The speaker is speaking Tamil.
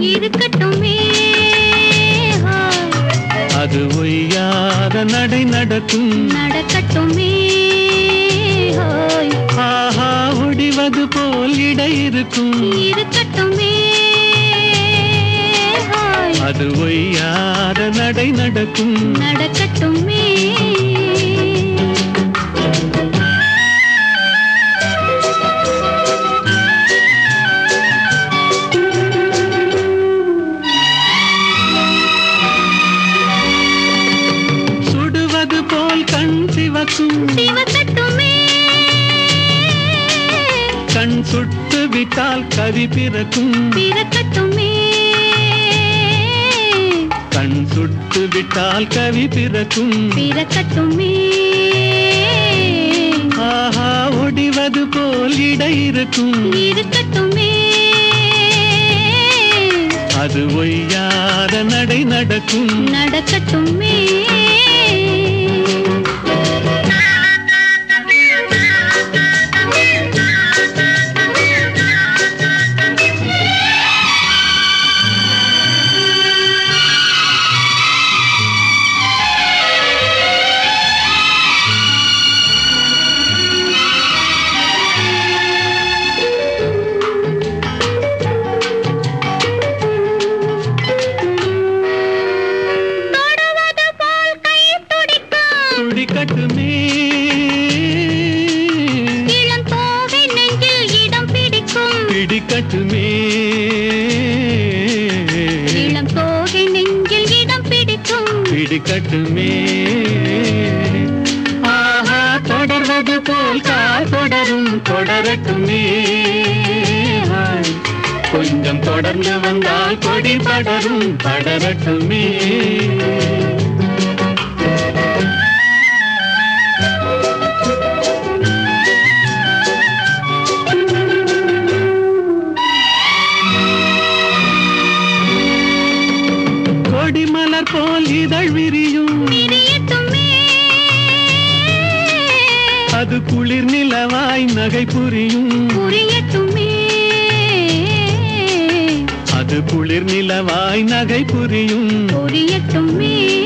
இருக்கட்டுமே. அது ஒய்யாத நடை நடக்கும். நடக்கட்டுமே. ஆஹா ஒடிவது போல் இடை இருக்கும். இருக்கட்டுமே. அது ஒய்யாத நடை நடக்கும். நடக்கட்டுமே. சுட்டு விட்டால் கவி பிறக்கும். பிறக்கட்டுமே. கண் சுட்டு விட்டால் கவி பிறக்கும். பிறக்கட்டுமே. ஆஹா ஒடிவது போல் இடை இருக்கும். இருக்கட்டுமே. அது ஒய்யாத நடை நடக்கும். நடக்கட்டுமே. துடிக்கும் துடிக்கட்டுமே இளம் தோகை நெஞ்சில் இடம் பிடிக்கும். பிடிக்கட்டுமே. இளம் தோகை நெஞ்சில் இடம் பிடிக்கும். பிடிக்கட்டுமே. ஆஹா தொடர்வது போல் கால் தொடரும் தொடரட்டுமே. கொஞ்சம் தொடர்ந்து வந்தால் கொடி படரும் படரட்டுமே. போல் இதழ் விரியும். அது குளிர் நிலவாய் நகை புரியும். அது குளிர் நிலவாய் நகை புரியும். புரியட்டுமே